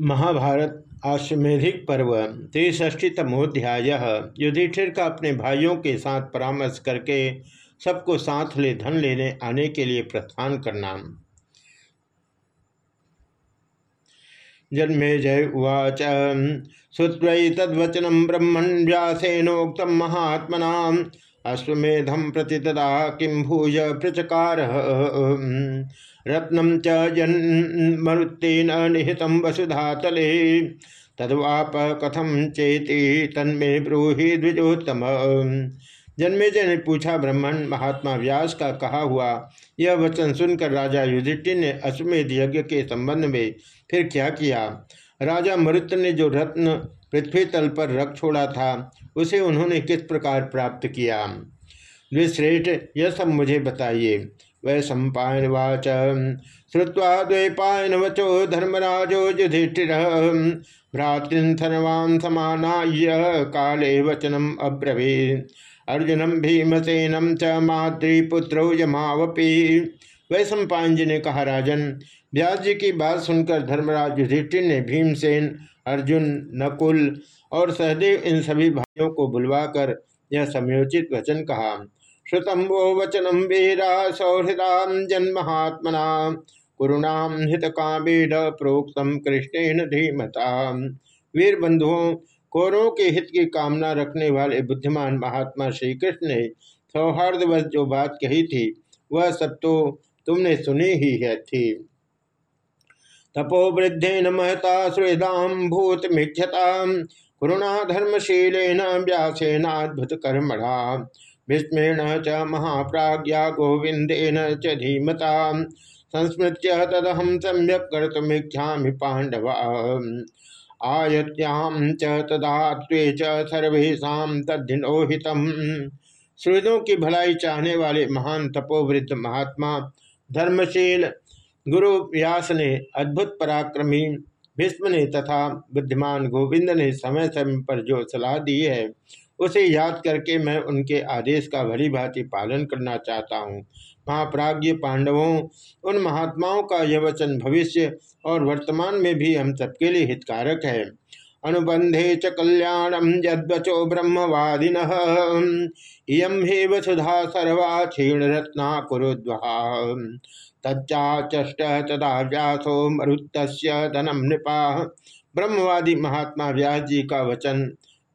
महाभारत आश्वेधिक पर्व, त्रिष्ठीतमोध्याय, युधिष्ठिर का अपने भाइयों के साथ परामर्श करके सबको साथ ले, धन लेने आने के लिए प्रस्थान करना। जन्मे जय उवाच। श्रुत्वै तद्वचनम ब्रह्मण व्यासेनोक्त महात्मना। अश्वेधम प्रति तदा किं भूय प्रचकार। रत्नम च जन्मरुत्तेन निहित वसुधातले तद्वाप कथम चेती तन्मे ब्रूहि द्विजोत्तम। जन्मेजय ने पूछा, ब्राह्मण, महात्मा व्यास का कहा हुआ? यह वचन सुनकर राजा युधिष्ठिर ने अश्वमेध यज्ञ के संबंध में फिर क्या किया? राजा मरुत ने जो रत्न पृथ्वी तल पर रख छोड़ा था। उसे उन्होंने किस प्रकार प्राप्त किया? द्विश्रेष्ठ यह सब मुझे बताइए। वै सम्पायन वाच श्रुवा द्वैपायन वचो धर्मराजो युधिष्ठिर। भ्रातृथर्वान् समानाय काले वचनम अब्रवी अर्जुनम भीमसेनम च मातृपुत्रौ यमावपी। सम्पायन जी ने कहा, राजन, व्यास जी की बात सुनकर धर्मराज युधिष्ठिर ने भीमसेन अर्जुन, नकुल और सहदेव इन सभी भाइयों को बुलवाकर यह समयोचित वचन कहा। श्रुतम वो वचनम वीरा सौहृदा जन्महात्मना कुरुणाम हित कामेड प्रोक्तम कृष्णेन धीमता। वीर बंधुओं कौरों के हित की कामना रखने वाले बुद्धिमान महात्मा श्री कृष्ण ने सौहार्दवश जो बात कही थी, वह सब तो तुमने सुनी ही है, थी। तपो वृद्धेन महता सुहृदाम भूत मिक्षता कुरुणा धर्मशीलेन व्यासेनाद्भुत कर्मणा। भीष्मेण च महाप्राज्ञा गोविंदेन च धीमता। तदहम सम्यक कर्तमीक्षा पांडव आयत्याम च तदा सर्वेशा तद्धिनोहित सुहृदों की भलाई चाहने वाले महान तपोवृद्ध महात्मा, धर्मशील गुरु व्यास ने अद्भुत पराक्रमी भीष्म ने तथा बुद्धिमान गोविंद ने समय समय पर जो सलाह दी है, उसे याद करके मैं उनके आदेश का भली भांति पालन करना चाहता हूँ। महाप्राज्य पांडवों, उन महात्माओं का यह वचन भविष्य और वर्तमान में भी हम सबके लिए हितकारक है। अनुबंधे च कल्याणम यदचो ब्रह्मवादिन इं हे वसुधा सर्वा क्षीण रत्ना कुरुद्वा तच्चाचष्ट तदा व्यासो मरुत धनम नृपा। ब्रह्मवादी महात्मा व्यास जी का वचन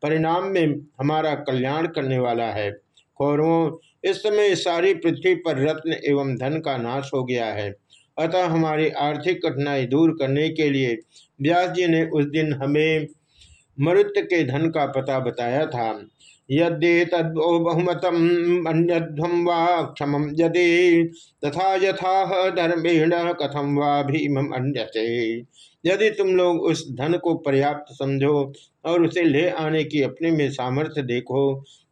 परिणाम में हमारा कल्याण करने वाला है। कौरवों, इस समय सारी पृथ्वी पर रत्न एवं धन का नाश हो गया है। अतः हमारी आर्थिक कठिनाई दूर करने के लिए व्यास जी ने उस दिन हमें मरुत के धन का पता बताया था। यदि तद्वो बहुमतम अन्यध्वम क्षम यदि तथा यथा धर्मेण कथम वा भीम अन्यसे यदि तुम लोग उस धन को पर्याप्त समझो और उसे ले आने की अपने में सामर्थ्य देखो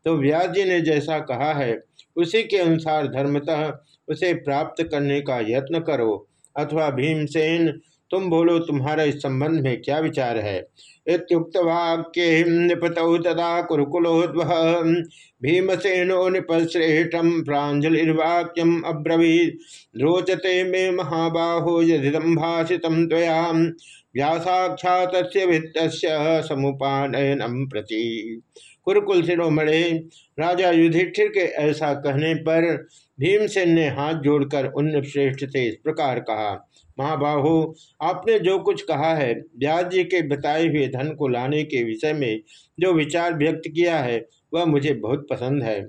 तो व्यास जी ने जैसा कहा है, उसी के अनुसार धर्मतः उसे प्राप्त करने का यत्न करो, अथवा भीमसेन तुम बोलो, तुम्हारा इस संबंध में क्या विचार है? इतुक्त निपतौ तदा कुरुकुलोद्व भीमसेनो नृपश्रेष्ठम प्राजलिर्वाक्यम अब्रवीत। रोचते मे महाबाहो यदिदम भाषित तया व्यासाख्यात वित्त समुपानयनम प्रति। कुरुकुल शिरोमणे राजा युधिष्ठिर के ऐसा कहने पर भीमसेन ने हाथ जोड़कर उन श्रेष्ठ से इस प्रकार कहा महाबाहु, आपने जो कुछ कहा है व्यास जी के बताए हुए धन को लाने के विषय में जो विचार व्यक्त किया है, वह मुझे बहुत पसंद है।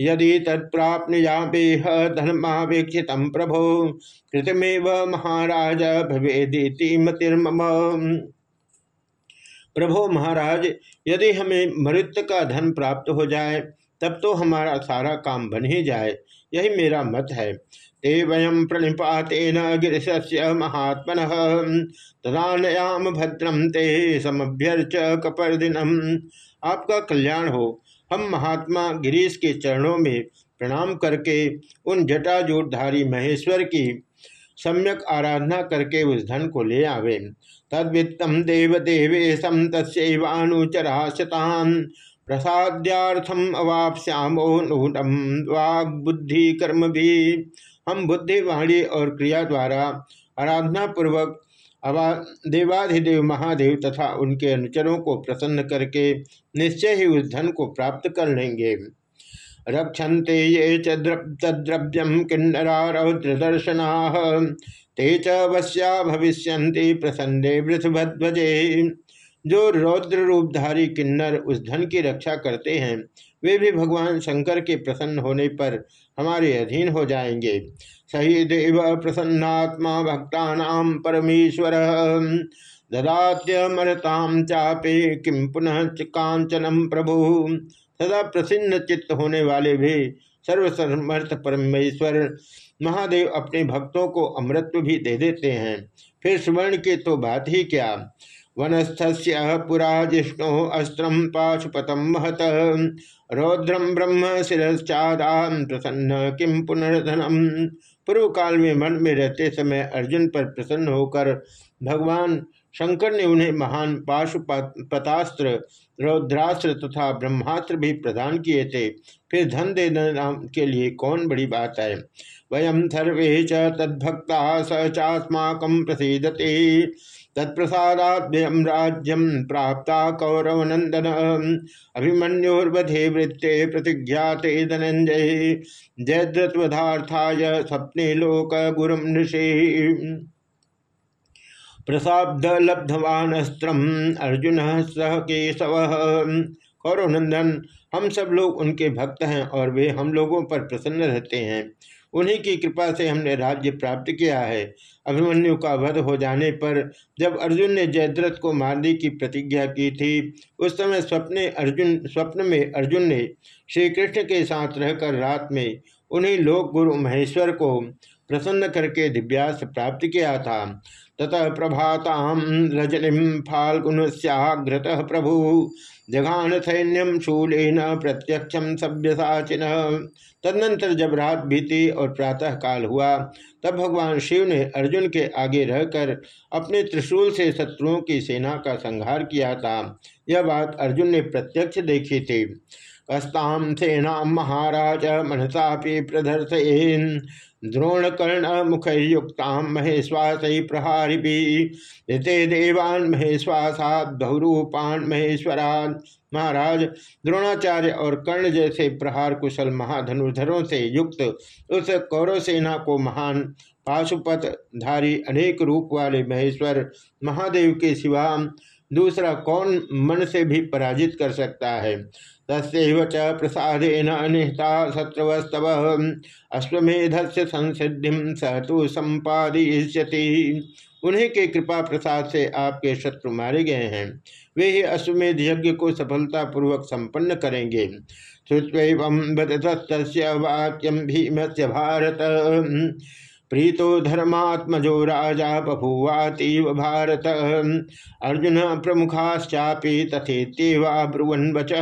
यदि तत्प्राप्नुयापेह धर्मावेक्षित प्रभो, कृतमेव महाराज भवेदी मतिर्मम। प्रभो महाराज, यदि हमें मृत का धन प्राप्त हो जाए तब तो हमारा सारा काम बन ही जाए, यही मेरा मत है। ते वयम प्रणिपातेन गिरीश महात्मन, तदानयाम भद्रम ते समभ्यर्च कपर्दिनम। आपका कल्याण हो, हम महात्मा गिरीश के चरणों में प्रणाम करके, उन जटाजूटधारी महेश्वर की सम्यक आराधना करके उस धन को ले आवे। तद्वित्तम देव देवेशम तस्वानुचराशतान प्रसाद्यार्थम अवापस्यामो नूनम वाग बुद्धि कर्म भी हम बुद्धि वाणी और क्रिया द्वारा आराधना पूर्वक अवा देवाधिदेव, महादेव तथा उनके अनुचरों को प्रसन्न करके निश्चय ही उस धन को प्राप्त कर लेंगे। रक्षन्ते ये चद्रव्यम किन्नरा रौद्रदर्शना ते च वश्या भविष्य प्रसन्ने वृथभध्वजे जो रौद्र रूपधारी किन्नर उस धन की रक्षा करते हैं, वे भी भगवान शंकर के प्रसन्न होने पर हमारे अधीन हो जाएँगे। सही देव प्रसन्नात्मा भक्ता परमेश्वर। ददात्यमरताम चापे किम पुनः कांचनम प्रभु। सदा प्रसन्न चित्त होने वाले भी सर्वसमर्थ परमेश्वर। महादेव अपने भक्तों को अमृत्व भी दे देते हैं। फिर स्वर्ण की तो बात ही क्या? वनस्थस्य पुरा जिष्णु अस्त्र पाशुपतम महत। रौद्रम ब्रह्म शिश्चादा प्रसन्न किम पुनर्धनम पूर्व काल में मन में रहते समय अर्जुन पर प्रसन्न होकर भगवान शंकर ने उन्हें महान पाशुपतास्त्र, रौद्रास्त्र तथा ब्रह्मास्त्र भी प्रदान किए थे। फिर धन देना के लिए कौन बड़ी बात है? वयम सर्वे च तद्भक्ता स चास्माक प्रसीदते। तत्प्रसादाद्यम राज्यम प्राप्ता कौरवनंदन अभिमन्युर्वधे वृत्ते प्रतिज्ञाते धनंजय जयद्रत्वधार्थाय स्वप्ने लोक गुरुम नृषे। प्रसाब्द लब्धवानस्त्रम अर्जुन सह केशव। कौरवनंदन हम सब लोग उनके भक्त हैं और वे हम लोगों पर प्रसन्न रहते हैं। उन्हीं की कृपा से हमने राज्य प्राप्त किया है। अभिमन्यु का वध हो जाने पर जब अर्जुन ने जयद्रथ को मारने की प्रतिज्ञा की थी, उस समय स्वप्ने अर्जुन, स्वप्न में अर्जुन ने श्री कृष्ण के साथ रहकर रात में उन्हीं लोक गुरु महेश्वर को प्रसन्न करके दिव्यास प्राप्त किया था। ततः प्रभाताम रजनीम फाल्गुनस्याघ्रत प्रभु। जघान सैन्यम शूलेन प्रत्यक्षम सभ्यसाचिन। तदनंतर जब रात बीती और प्रातः काल हुआ, तब भगवान शिव ने अर्जुन के आगे रहकर अपने त्रिशूल से शत्रुओं की सेना का संहार किया था। यह बात अर्जुन ने प्रत्यक्ष देखी थी। कस्ताम सेना महाराज मनसा प्रदर्शन द्रोणकर्ण मुखयुक्ता महेश्वास प्रहारी ऋते देवान महेश्वासाद बहुरूपान महेश्वरान महाराज, द्रोणाचार्य और कर्ण जैसे प्रहार कुशल महाधनुर्धरों से युक्त उस कौरव सेना को महान पाशुपत धारी अनेक रूप वाले महेश्वर महादेव के सिवा दूसरा कौन मन से भी पराजित कर सकता है? तस्व च प्रसादेन अनिहता शत्रुवस्तव अश्वेध से संसिधि स तो संपादयति उन्हीं के कृपा प्रसाद से आपके शत्रु मारे गए हैं। वे ही अश्वमेध यज्ञ को सफलतापूर्वक संपन्न करेंगे। वाक्यम भीम से भारत। प्रीतो धर्मात्मजो राजा बभुवातीव भारत। अर्जुन प्रमुखाश्चापी तथेत्यवा ब्रुवन वच।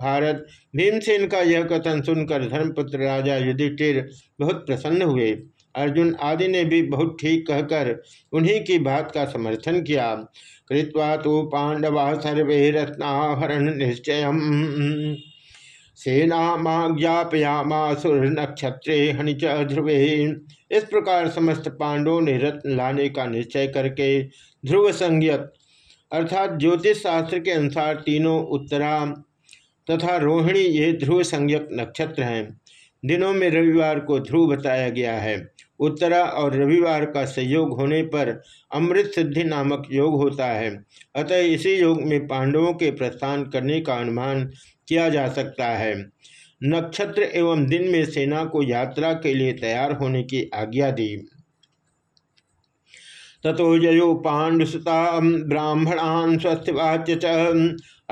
भारत, भीमसेन का यह कथन सुनकर धर्मपुत्र राजा युधिष्ठिर बहुत प्रसन्न हुए। अर्जुन आदि ने भी बहुत ठीक कहकर उन्हीं की बात का समर्थन किया। कृत्वा तो पांडवा सर्वे रत्नाहरण निश्चय सेनामाज्ञापयामासुर नक्षत्रे हनिच ध्रुवे। इस प्रकार समस्त पांडवों ने रत्न लाने का निश्चय करके ध्रुव संज्ञक अर्थात ज्योतिष शास्त्र के अनुसार तीनों उत्तरा तथा रोहिणी ये ध्रुव संज्ञक नक्षत्र हैं। दिनों में रविवार को ध्रुव बताया गया है। उत्तरा और रविवार का संयोग होने पर अमृत सिद्धि नामक योग होता है। अतः इसी योग में पांडवों के प्रस्थान करने का अनुमान किया जा सकता है। नक्षत्र एवं दिन में सेना को यात्रा के लिए तैयार होने की आज्ञा दी। तथो जयो पाण्डुसुता ब्राह्मणान स्वस्थवाच्य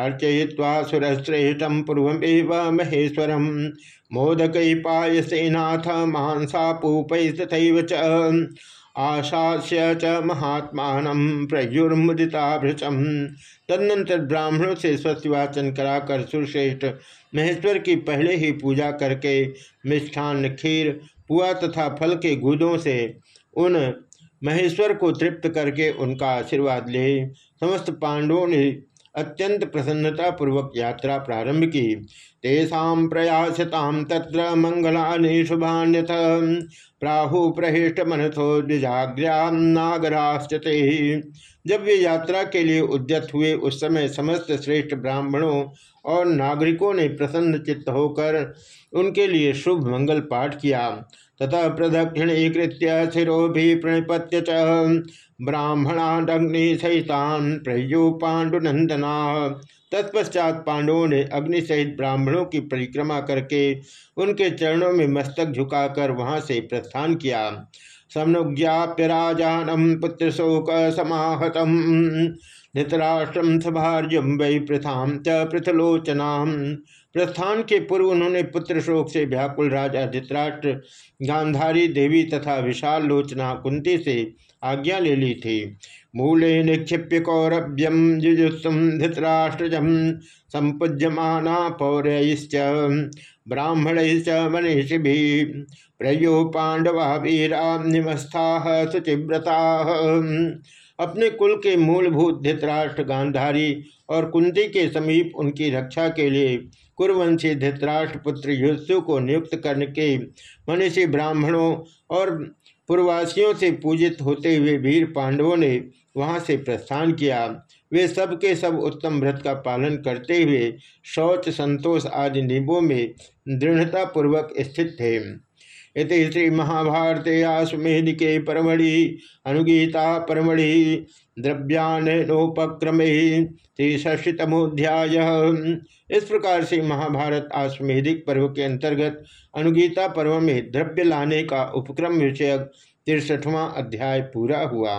अर्चय्वा सुरश्रेष्ठम पूर्वमेव महेश्वर मोदक पायसेनाथ मांसापूपै तथा च। आशास्य च महात्मान प्रयुर्मुदिता भृचम तदनंतर ब्राह्मणों से स्वस्तिवाचन कराकर सुरश्रेष्ठ महेश्वर की पहले ही पूजा करके मिष्ठान खीर, पुआ तथा फल के गुदों से उन महेश्वर को तृप्त करके उनका आशीर्वाद ले। समस्त पांडवों ने अत्यंत प्रसन्नता पूर्वक यात्रा प्रारंभ की। तेषा प्रयासताम तत्र मंगलानि शुभान्यथ। प्राहु प्रहिष्ट मनसो द्विजाग्रागराश्चते जब वे यात्रा के लिए उद्यत हुए, उस समय समस्त श्रेष्ठ ब्राह्मणों और नागरिकों ने प्रसन्न चित्त होकर उनके लिए शुभ मंगल पाठ किया। तथा शिरो भी प्रणिपत्य ब्राह्मणाग्नि सहितान प्रयो पांडुनंदना तत्पश्चात पांडवों ने अग्नि सहित ब्राह्मणों की परिक्रमा करके उनके चरणों में मस्तक झुकाकर वहाँ से प्रस्थान किया। समनुज्ञाप्य राजानम पुत्र शोक समाहतम। धृतराष्ट्रम सभार्यम वै प्रथाम च पृथलोचना प्रस्थान के पूर्व उन्होंने पुत्र शोक से व्याकुल राजा धृतराष्ट्र, गांधारी देवी तथा विशाल लोचना कुंती से आज्ञा ले ली थी। मूले निक्षिप्य कौरभ्यम जुजुत्सुम धृतराष्ट्रजम संपूज्यमाना पौरैश्च ब्राह्मण मनीषि प्रयो पांडवा वीरा निमस्था शुचिव्रता। अपने कुल के मूलभूत धृतराष्ट्र गांधारी और कुंती के समीप उनकी रक्षा के लिए कुरवंशी धृतराष्ट्र पुत्र युत्सु को नियुक्त करने के मनीषी ब्राह्मणों और पूर्वासियों से पूजित होते हुए वीर पांडवों ने वहाँ से प्रस्थान किया। वे सब के सब उत्तम व्रत का पालन करते हुए शौच, संतोष आदि नियमों में दृढ़तापूर्वक स्थित थे। इति श्री महाभारते आश्वेदिके परमढ़ि, अनुगीता परमढ़ि द्रव्यानोपक्रमे त्रिष्ठतमोध्याय इस प्रकार से महाभारत आसुमेधिक पर्व के अंतर्गत अनुगीता पर्व में द्रव्य लाने का उपक्रम विषयक तिरसठवां अध्याय पूरा हुआ।